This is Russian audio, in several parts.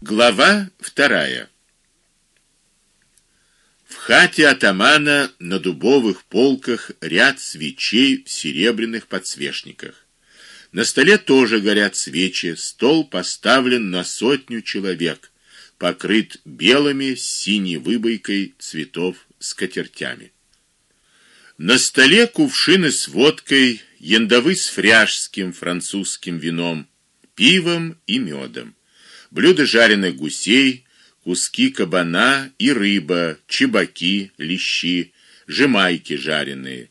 Глава вторая. В хате атамана на дубовых полках ряд свечей в серебряных подсвечниках. На столе тоже горят свечи, стол поставлен на сотню человек, покрыт белыми с синей выбойкой цветов скатертями. На столе кувшины с водкой, яндовы с фряжским французским вином, пивом и медом блюда жареных гусей, куски кабана и рыба, чебаки, лещи, жемайки жареные.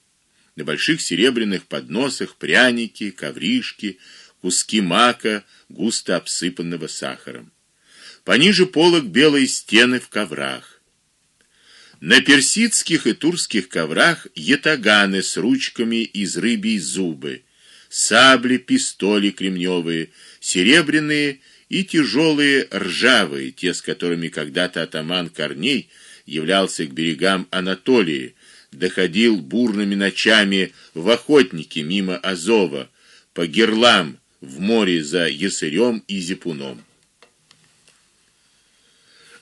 На больших серебряных подносах пряники, ковришки, куски мака, густо обсыпанного сахаром. Пониже полок белые стены в коврах. На персидских и турских коврах ятаганы с ручками из рыбьей зубы, сабли, пистоли кремневые, серебряные и тяжелые ржавые, те, с которыми когда-то атаман Корней являлся к берегам Анатолии, доходил бурными ночами в охотники мимо Азова, по герлам в море за Ясырем и Зипуном.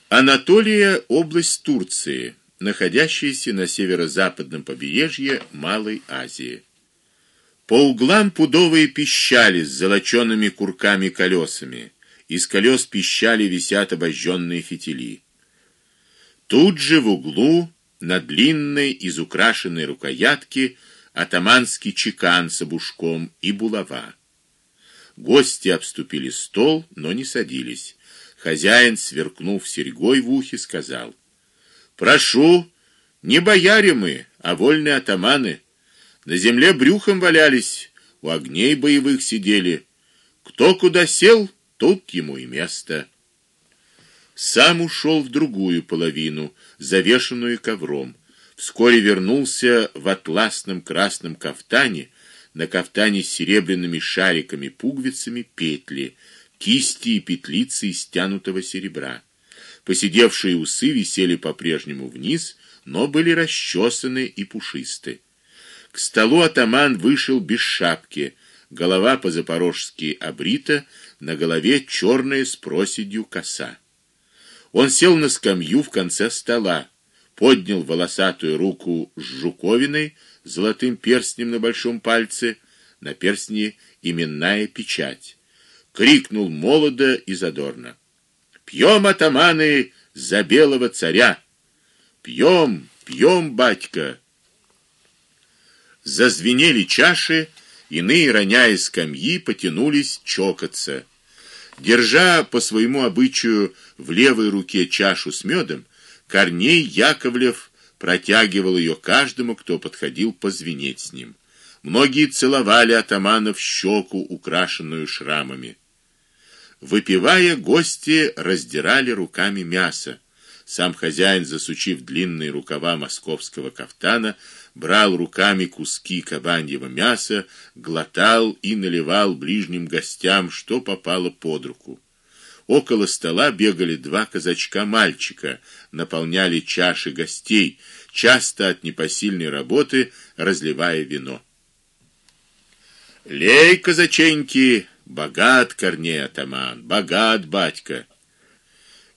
Анатолия область Турции, находящаяся на северо-западном побережье Малой Азии. По углам пудовые пищали с золочёными курками колесами из колес пищали висят обожженные фитили. Тут же в углу на длинной изукрашенной рукоятке атаманский чекан с обушком и булава. Гости обступили стол, но не садились. Хозяин, сверкнув серьгой в ухе, сказал: "Прошу, не бояре мы, а вольные атаманы. На земле брюхом валялись, у огней боевых сидели. Кто куда сел, Тут ему и место. Сам ушел в другую половину, завешенную ковром. Вскоре вернулся в атласном красном кафтане, на кафтане с серебряными шариками, пуговицами, петли, кисти и петлицы из стянутого серебра. Посидевшие усы висели по-прежнему вниз, но были расчесаны и пушисты. К столу атаман вышел без шапки, голова по-запорожски обрита, на голове черная с проседью коса. Он сел на скамью в конце стола, поднял волосатую руку с жуковиной, золотым перстнем на большом пальце, на перстне именная печать. Крикнул молодо и задорно: "Пьем атаманы за белого царя! Пьем, пьем, батька!" Зазвенели чаши, Иные, роняя скамьи, потянулись чокаться. Держа по своему обычаю в левой руке чашу с медом, Корней Яковлев протягивал ее каждому, кто подходил позвенеть с ним. Многие целовали атамана в щеку, украшенную шрамами. Выпивая, гости раздирали руками мясо. Сам хозяин, засучив длинные рукава московского кафтана, брал руками куски кабаньего мяса, глотал и наливал ближним гостям, что попало под руку. Около стола бегали два казачка-мальчика, наполняли чаши гостей, часто от непосильной работы разливая вино. Лей, казаченьки, богат Корней атаман, богат батька.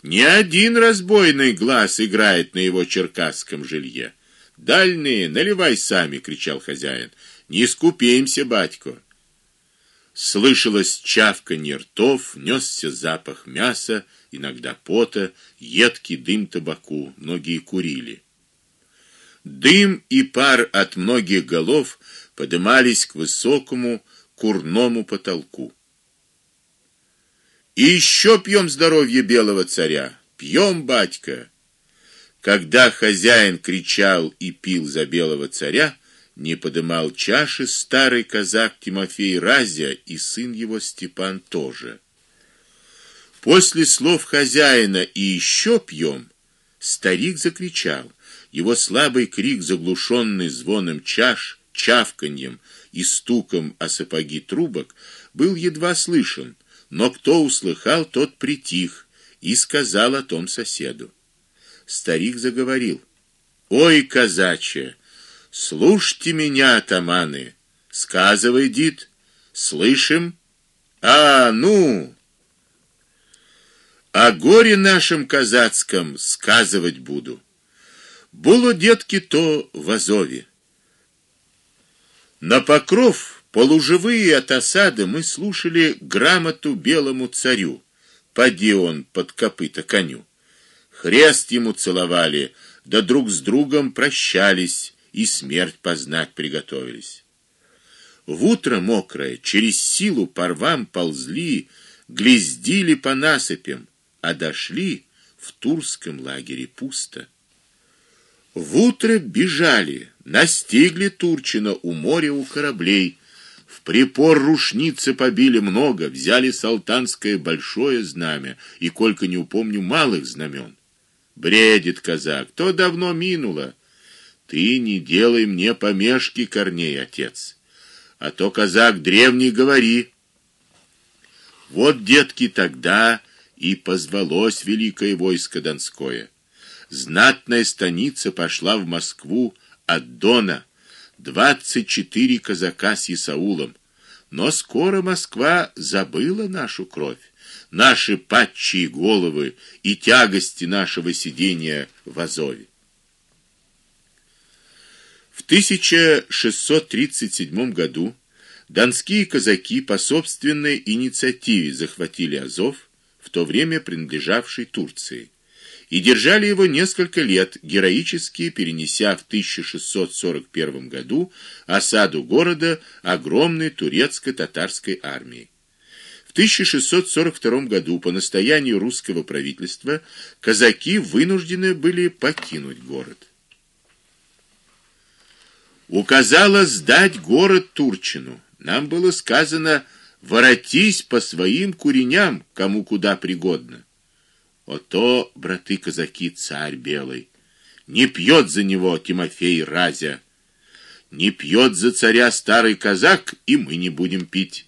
Ни один разбойный глаз играет на его черкасском жилье. Дальние, наливай сами, кричал хозяин. Не скупимся, батько. Слышалось чавканье ртов, нёсся запах мяса, иногда пота, едкий дым табаку, многие курили. Дым и пар от многих голов подымались к высокому курному потолку. И еще пьем здоровье белого царя. Пьем, батька. Когда хозяин кричал и пил за белого царя, не подымал чаши старый казак Тимофей Разя и сын его Степан тоже. После слов хозяина и еще пьем, старик закричал. Его слабый крик, заглушенный звоном чаш, чавканьем и стуком о сапоги трубок, был едва слышен но кто услыхал, тот притих и сказал о том соседу. Старик заговорил: "Ой, казачье, слушайте меня, атаманы, сказывай, дит, слышим? А, ну, о горе нашем казацком сказывать буду. Было детки то в Азове. На покров полуживые от осады мы слушали грамоту белому царю. Поди он под копыта коню. Хрест ему целовали, да друг с другом прощались и смерть познать приготовились. В утро мокрое через силу по рвам ползли, глиздили по насыпям, а дошли в турском лагере пусто. В утро бежали, настигли Турчина у моря у кораблей. В припор рушницы побили много, взяли салтанское большое знамя и колька не упомню малых знамен. Бредит казак, то давно минуло. Ты не делай мне помешки, Корней, отец. А то казак древний говори. Вот детки тогда и позвалось великое войско донское. Знатная станица пошла в Москву от Дона, двадцать четыре казака с Исаулом. Но скоро Москва забыла нашу кровь, наши падчие головы и тягости нашего сидения в Азове. В 1637 году донские казаки по собственной инициативе захватили Азов в то время принадлежавший Турции, и держали его несколько лет, героически перенеся в 1641 году осаду города огромной турецко-татарской армией. В 1642 году по настоянию русского правительства казаки вынуждены были покинуть город. Указала сдать город Турчину. Нам было сказано воротись по своим куреням, кому куда пригодно. Ото, браты казаки, царь белый, не пьет за него Тимофей Разя. Не пьет за царя старый казак, и мы не будем пить.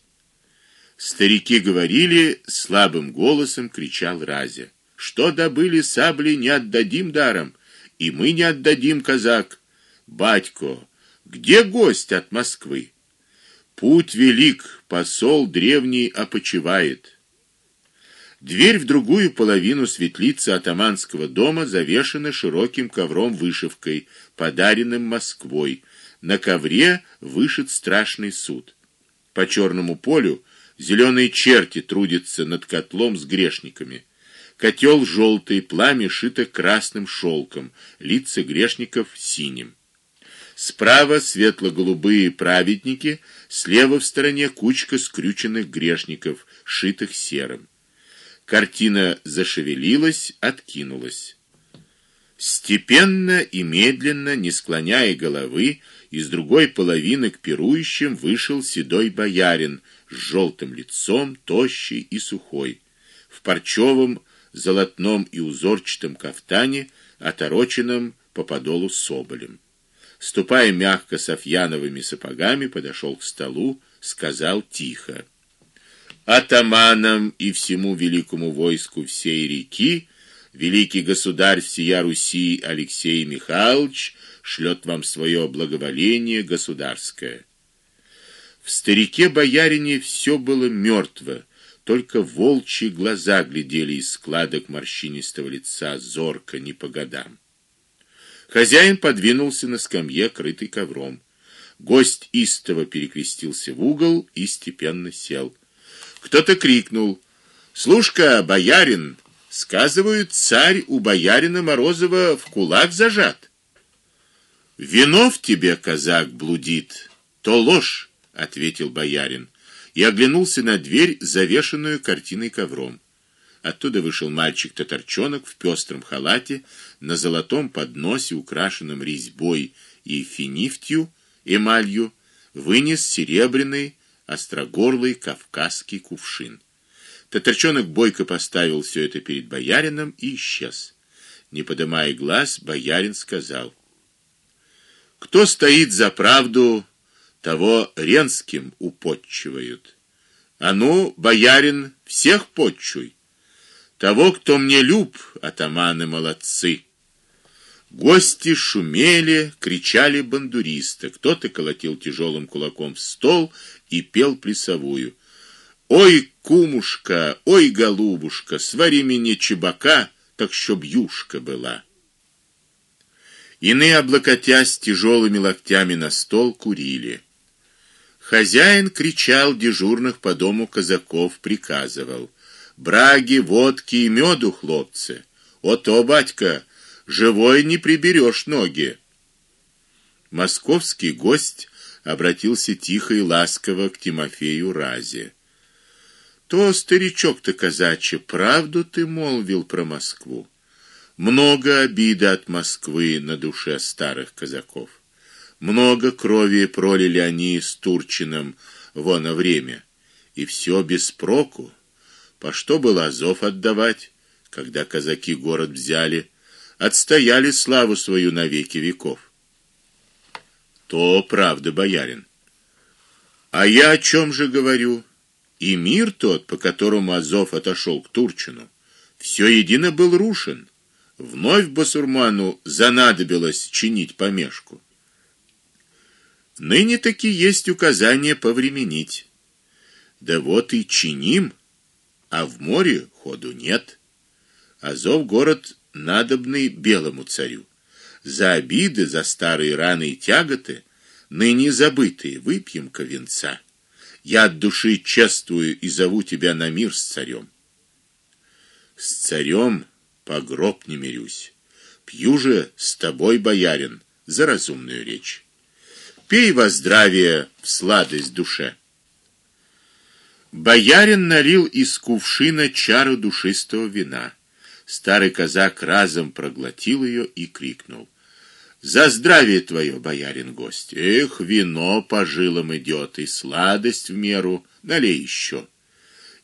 Старики говорили, слабым голосом кричал Разя: "Что добыли сабли, не отдадим даром, и мы не отдадим казак. Батько, где гость от Москвы?" Путь велик, посол древний опочивает. Дверь в другую половину светлицы атаманского дома завешена широким ковром вышивкой, подаренным Москвой. На ковре вышит страшный суд. По черному полю зеленые черти трудятся над котлом с грешниками. Котел желтый, пламя шито красным шелком, лица грешников синим. Справа светло-голубые праведники, слева в стороне кучка скрюченных грешников, шитых серым. Картина зашевелилась, откинулась. Степенно и медленно, не склоняя головы, из другой половины к пирующим вышел седой боярин с желтым лицом, тощий и сухой, в парчовом, золотном и узорчатом кафтане, отороченном по подолу соболем. Ступая мягко софьяновыми сапогами, подошел к столу, сказал тихо: "Атаманам и всему великому войску всей реки великий государь всея Руси Алексей Михайлович шлет вам свое благоволение государское". В старике боярине все было мертво, только волчьи глаза глядели из складок морщинистого лица зорко не по годам. Хозяин подвинулся на скамье, крытой ковром. Гость истово перекрестился в угол и степенно сел. Кто-то крикнул: "Слушка, боярин, сказывают, царь у боярина Морозова в кулак зажат". "Вино в тебе, казак, блудит, то ложь", ответил боярин и оглянулся на дверь, завешенную картиной ковром. Оттуда вышел мальчик-татарчонок в пестром халате, на золотом подносе, украшенном резьбой и финифтью, эмалью, вынес серебряный острогорлый кавказский кувшин. Татарчонок бойко поставил все это перед боярином и исчез. Не поднимая глаз, боярин сказал: Кто стоит за правду, того ренским употчивают. А ну, боярин, всех подчуй. Того, кто мне люб, атаманы молодцы. Гости шумели, кричали бандуристы, кто-то колотил тяжелым кулаком в стол и пел плясовую. Ой, кумушка, ой, голубушка, свари мне чебака, так чтоб юшка была. Иные облокотясь тяжелыми локтями на стол курили. Хозяин кричал дежурных по дому казаков, приказывал: "Браги, водки и меду, хлопцы. Ото, батька, живой не приберешь ноги". Московский гость обратился тихо и ласково к Тимофею Разе. То старичок-то казачий, правду ты молвил про Москву. Много обиды от Москвы на душе старых казаков. Много крови пролили они с Турчиным во на время, и все без проку. По что было Азов отдавать, когда казаки город взяли, отстояли славу свою на веки веков. То правда, боярин. А я о чем же говорю? И мир тот, по которому Азов отошел к Турчину, все едино был рушен. Вновь басурману занадобилось чинить помешку. Ныне таки есть указание повременить. Да вот и чиним, а в море ходу нет. Азов город надобный белому царю. За обиды, за старые раны и тяготы, ныне забытые, выпьем-ка венца. Я от души чествую и зову тебя на мир с царем. С царем по гроб не мирюсь. Пью же с тобой, боярин, за разумную речь. Пей во здравие, в сладость душе. Боярин налил из кувшина чару душистого вина. Старый казак разом проглотил ее и крикнул: "За здравие твое, боярин гость! Эх, вино по жилам идет и сладость в меру, налей еще.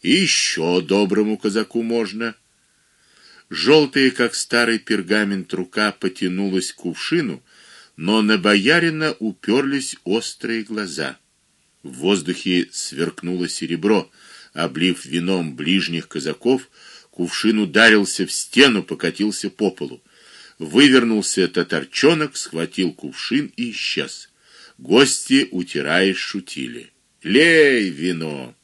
И еще доброму казаку можно". Желтая, как старый пергамент, рука потянулась к кувшину, но на боярина уперлись острые глаза. В воздухе сверкнуло серебро, облив вином ближних казаков, кувшин ударился в стену, покатился по полу. Вывернулся татарчонок, схватил кувшин и исчез. Гости, утираясь, шутили: "Лей вино.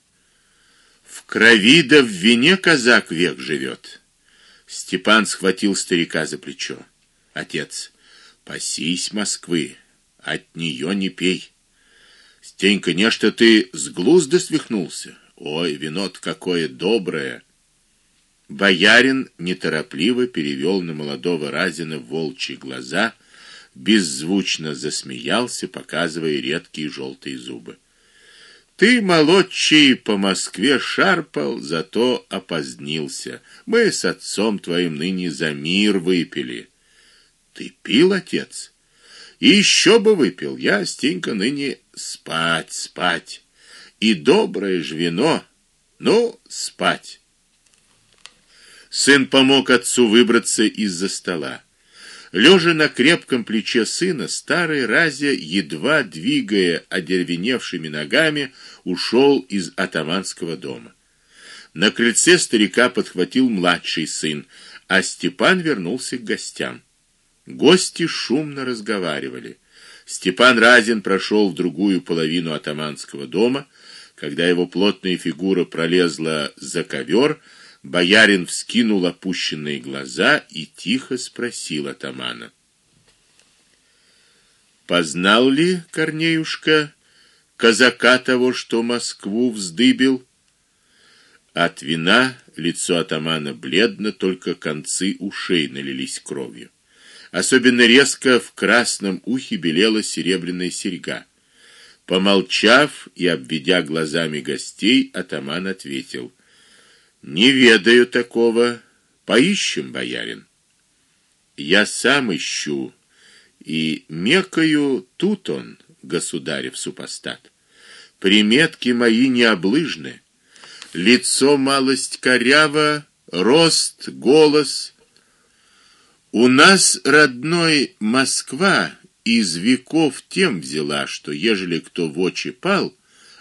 В крови да в вине казак век живет. Степан схватил старика за плечо. Отец, пасись Москвы, от нее не пей. Стенька, не что ты с глузда свихнулся. Ой, вино-то какое доброе. Боярин неторопливо перевел на молодого Разина волчьи глаза, беззвучно засмеялся, показывая редкие желтые зубы. Ты, молодчий, по Москве шарпал, зато опозднился. Мы с отцом твоим ныне за мир выпили. Ты пил, отец? И еще бы выпил. Я, Стенька, ныне спать, спать. И доброе ж вино. Ну, спать. Сын помог отцу выбраться из-за стола. Лежа на крепком плече сына, старый Разя, едва двигая одервеневшими ногами, ушел из атаманского дома. На крыльце старика подхватил младший сын, а Степан вернулся к гостям. Гости шумно разговаривали. Степан Разин прошел в другую половину атаманского дома, когда его плотная фигура пролезла за ковер, Боярин вскинул опущенные глаза и тихо спросил атамана: Познал ли Корнеюшка казака того, что Москву вздыбил? От вина лицо атамана бледно, только концы ушей налились кровью. Особенно резко в красном ухе белела серебряная серьга. Помолчав и обведя глазами гостей, атаман ответил: не ведаю такого. Поищем, боярин. Я сам ищу и мекаю тут он, государев супостат. Приметки мои необлыжны. Лицо малость коряво, рост, голос. У нас родной Москва из веков тем взяла, что ежели кто в очи пал,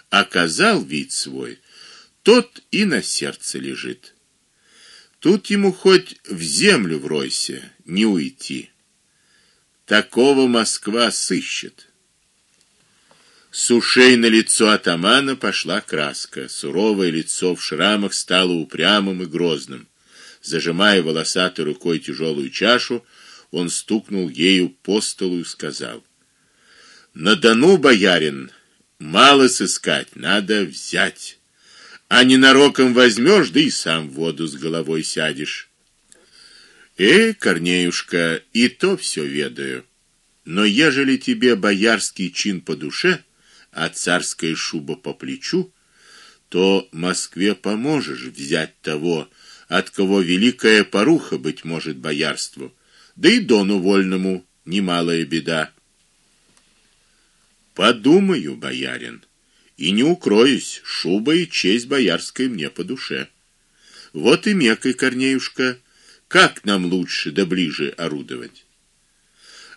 оказал вид свой, тот и на сердце лежит. Тут ему хоть в землю вройся, не уйти. Такого Москва сыщет. С ушей на лицо атамана пошла краска. Суровое лицо в шрамах стало упрямым и грозным. Зажимая волосатой рукой тяжелую чашу, он стукнул ею по столу и сказал: "На Дону, боярин, мало сыскать, надо взять. А не нароком возьмешь, да и сам в воду с головой сядешь". "Э, Корнеюшка, и то все ведаю. Но ежели тебе боярский чин по душе, а царская шуба по плечу, то Москве поможешь взять того, от кого великая поруха быть может боярству, да и дону вольному немалая беда. Подумаю, боярин, и не укроюсь, шуба и честь боярская мне по душе. Вот и мекай, Корнеюшка, как нам лучше да ближе орудовать.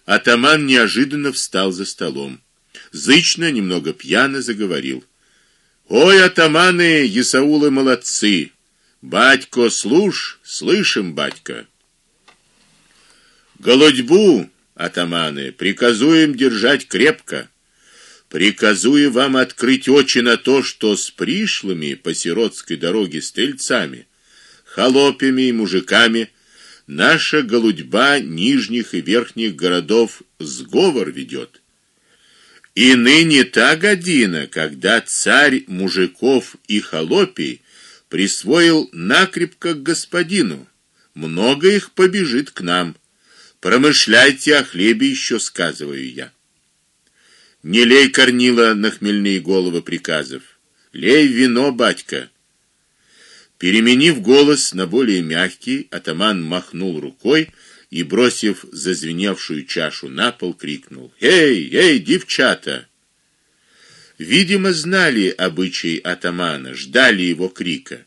Атаман неожиданно встал за столом зычно, немного пьяно заговорил: "Ой, атаманы, Исаулы молодцы. Батько, слуш, слышим, батька. Голодьбу, атаманы, приказуем держать крепко. Приказую вам открыть очи на то, что с пришлыми по сиротской дороге стрельцами, холопями и мужиками наша голудьба нижних и верхних городов сговор ведет и ныне та година, когда царь мужиков и холопий присвоил накрепко к господину. Много их побежит к нам. Промышляйте о хлебе еще, сказываю я. Не лей корнила на хмельные головы приказов. Лей вино, батька. Переменив голос на более мягкий, атаман махнул рукой и, бросив зазвеневшую чашу на пол, крикнул: "Эй, эй, девчата!" Видимо, знали обычай атамана, ждали его крика.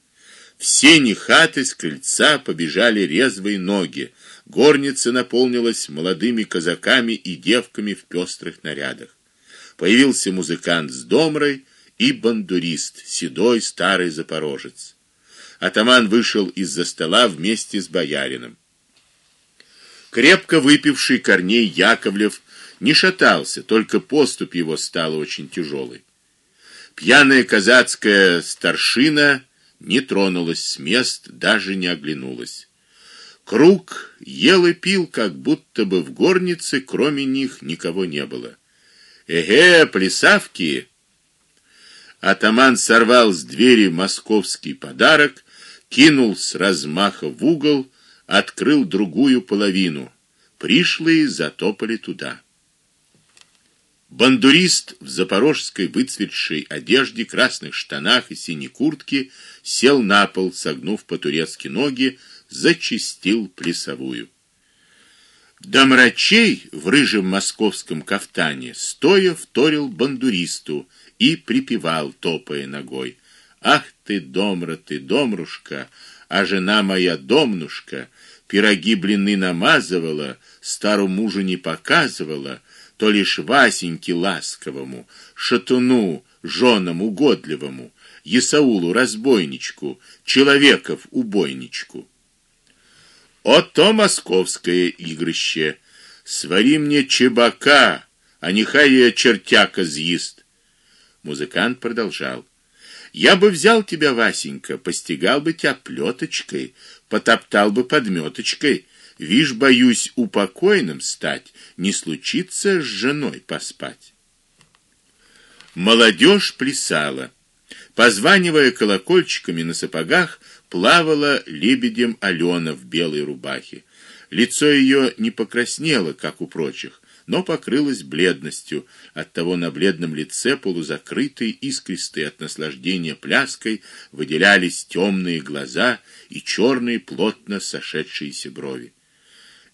В сени хаты с крыльца побежали резвые ноги. Горница наполнилась молодыми казаками и девками в пестрых нарядах. Появился музыкант с домрой и бандурист, седой старый запорожец. Атаман вышел из-за стола вместе с боярином. Крепко выпивший Корней Яковлев не шатался, только поступь его стала очень тяжелой. Пьяная казацкая старшина не тронулась с мест, даже не оглянулась. Круг ел и пил, как будто бы в горнице, кроме них, никого не было. Эге, плясавки! Атаман сорвал с двери московский подарок, кинул с размаха в угол открыл другую половину. Пришлые затопали туда. Бандурист в запорожской выцветшей одежде, красных штанах и синей куртке сел на пол, согнув по-турецки ноги, зачистил плясовую. Домрачей в рыжем московском кафтане стоя вторил бандуристу и припевал, топая ногой: "Ах ты, домра ты, домрушка, а жена моя домнушка, пироги блины намазывала, стару мужу не показывала, то лишь Васеньке ласковому, шатуну, жонам угодливому, Исаулу разбойничку, человеков убойничку. О то московское игрище. Свари мне чебака, а нехай я чертяка з'ест. Музыкант продолжал: я бы взял тебя, Васенька, постигал бы тебя плеточкой, потоптал бы подметочкой. Вишь, боюсь упокойным стать, не случится с женой поспать. Молодежь плясала. Позванивая колокольчиками на сапогах, плавала лебедем Алена в белой рубахе. Лицо ее не покраснело, как у прочих, но покрылась бледностью, оттого на бледном лице полузакрытой, искристой от наслаждения пляской выделялись темные глаза и черные плотно сошедшиеся брови.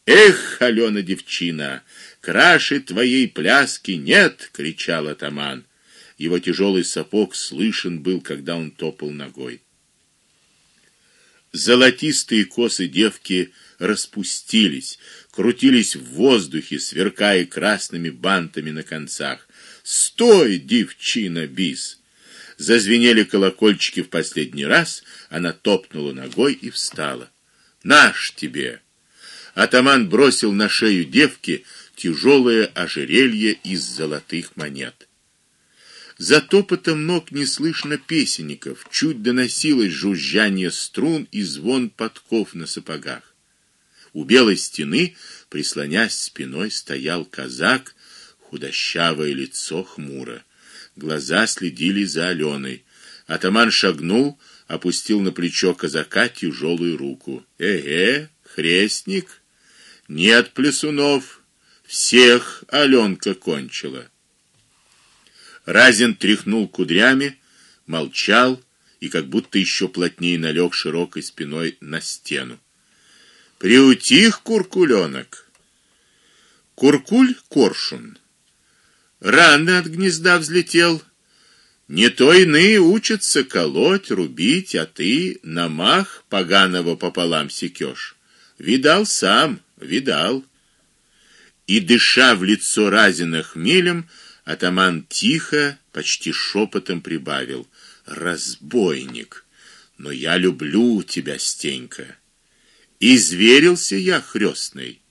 Эх, Алена девчина, краше твоей пляски нет, кричал атаман. Его тяжелый сапог слышен был, когда он топал ногой. Золотистые косы девки распустились, крутились в воздухе, сверкая красными бантами на концах. "Стой, девчина бис!" Зазвенели колокольчики в последний раз, она топнула ногой и встала. "Наш тебе!" Атаман бросил на шею девки тяжелое ожерелье из золотых монет. За топотом ног не слышно песенников, чуть доносилось жужжание струн и звон подков на сапогах. У белой стены, прислонясь спиной, стоял казак, худощавое лицо хмуро. Глаза следили за Аленой. Атаман шагнул, опустил на плечо казака тяжелую руку. Эге, хрестник, нет плесунов, всех Аленка кончила. Разин тряхнул кудрями, молчал и как будто еще плотнее налег широкой спиной на стену. Приутих куркуленок. Куркуль коршун. Рано от гнезда взлетел. Не то иные учатся колоть, рубить, а ты на мах поганого пополам секёшь. Видал сам, видал. И дыша в лицо Разина хмелем, атаман тихо, почти шепотом прибавил: "Разбойник, но я люблю тебя, Стенька". Изверился я хрёстный.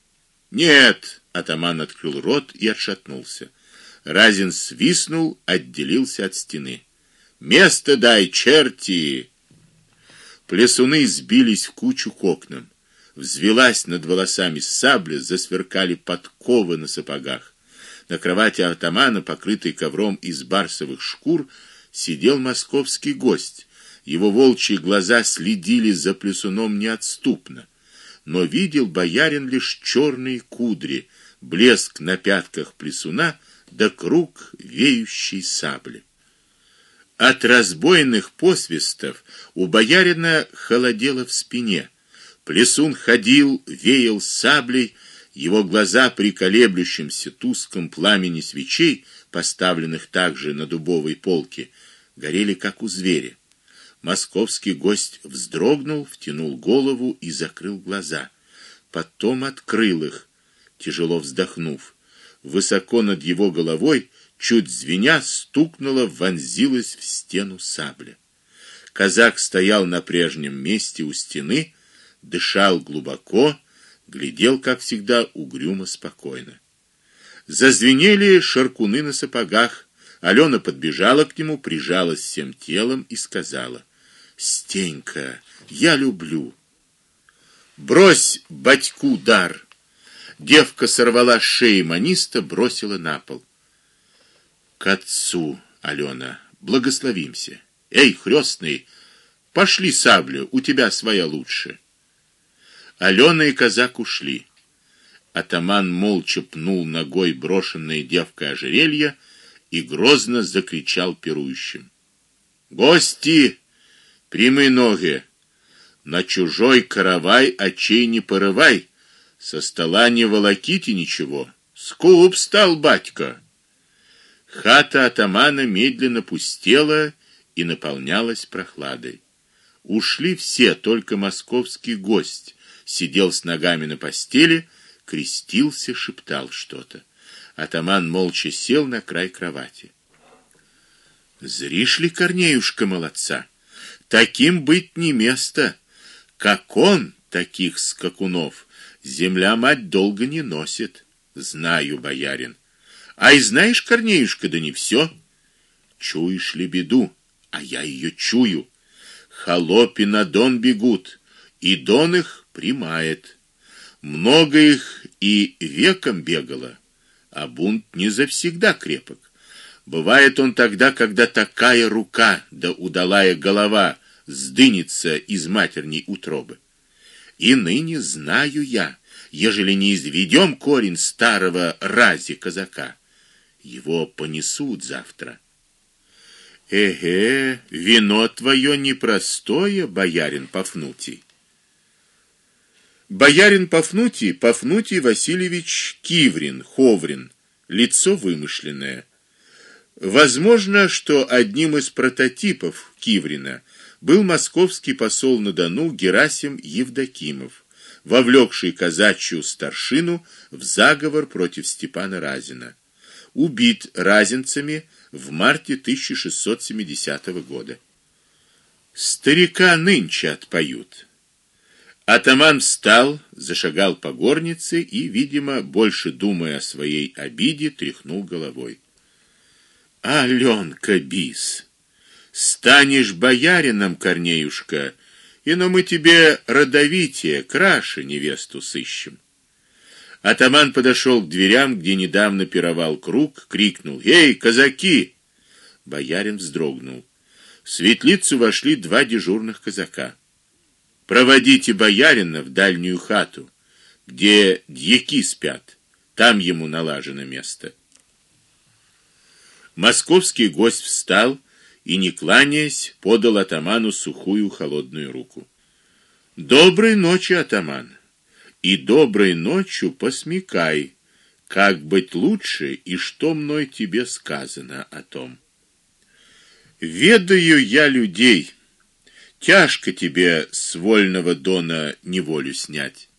Нет, атаман открыл рот и отшатнулся. Разин свистнул, отделился от стены. Место дай, черти! Плесуны сбились в кучу к окнам. Взвилась над волосами сабля, засверкали подковы на сапогах. На кровати атамана, покрытой ковром из барсовых шкур, сидел московский гость. Его волчьи глаза следили за плесуном неотступно, но видел боярин лишь черные кудри, блеск на пятках плесуна да круг веющей сабли. От разбойных посвистов у боярина холодело в спине. Плесун ходил, веял саблей, его глаза при колеблющемся тусклом пламени свечей, поставленных также на дубовой полке, горели как у зверя. Московский гость вздрогнул, втянул голову и закрыл глаза. Потом открыл их, тяжело вздохнув высоко над его головой, чуть звеня, стукнула, вонзилась в стену сабля. Казак стоял на прежнем месте у стены, дышал глубоко, глядел, как всегда, угрюмо спокойно. Зазвенели шаркуны на сапогах. Алена подбежала к нему, прижалась всем телом и сказала: "Стенька, я люблю. Брось батьку дар". Девка сорвала с шеи маниста, бросила на пол. К отцу, Алена, благословимся. Эй, хрёстный, пошли саблю, у тебя своя лучше. Алена и казак ушли. Атаман молча пнул ногой брошенное девкой ожерелье и грозно закричал пирующим: "Гости, прими ноги! На чужой каравай очей не порывай!" Со стола не волоките ничего. Скуп стал батька. Хата атамана медленно пустела и наполнялась прохладой. Ушли все, только московский гость сидел с ногами на постели, крестился, шептал что-то. Атаман молча сел на край кровати. Зришь ли, Корнеюшка, молодца? Таким быть не место, как он, таких скакунов Земля мать долго не носит, знаю, боярин. А и знаешь, Корнеюшка, да не все. Чуешь ли беду, а я ее чую. Холопи на Дон бегут, и Дон их примает. Много их и веком бегало, а бунт не завсегда крепок. Бывает он тогда, когда такая рука да удалая голова сдынется из матерней утробы. И ныне знаю я, ежели не изведем корень старого рази казака, его понесут завтра. Эге, вино твое непростое, боярин Пафнутий. Боярин Пафнутий, Пафнутий Васильевич Киврин, Ховрин, лицо вымышленное. Возможно, что одним из прототипов Киврина был московский посол на Дону Герасим Евдокимов, вовлекший казачью старшину в заговор против Степана Разина. Убит разинцами в марте 1670 года. Старика нынче отпоют. Атаман встал, зашагал по горнице и, видимо, больше думая о своей обиде, тряхнул головой. Аленка бис. Станешь боярином, Корнеюшка, и но мы тебе родовитее, краше невесту сыщем. Атаман подошел к дверям, где недавно пировал круг, крикнул: "Эй, казаки!" Боярин вздрогнул. В светлицу вошли два дежурных казака. Проводите боярина в дальнюю хату, где дьяки спят. Там ему налажено место. Московский гость встал и не кланяясь, подал атаману сухую холодную руку. Доброй ночи, атаман. И доброй ночью посмекай, как быть лучше и что мной тебе сказано о том. Ведаю я людей, Тяжко тебе с вольного дона неволю снять.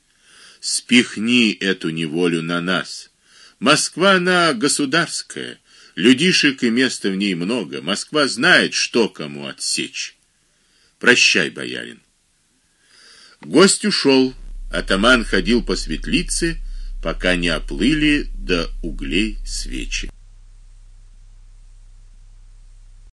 Спихни эту неволю на нас. Москва она государская, людишек и места в ней много. Москва знает, что кому отсечь. Прощай, боярин. Гость ушел. Атаман ходил по светлице, пока не оплыли до углей свечи.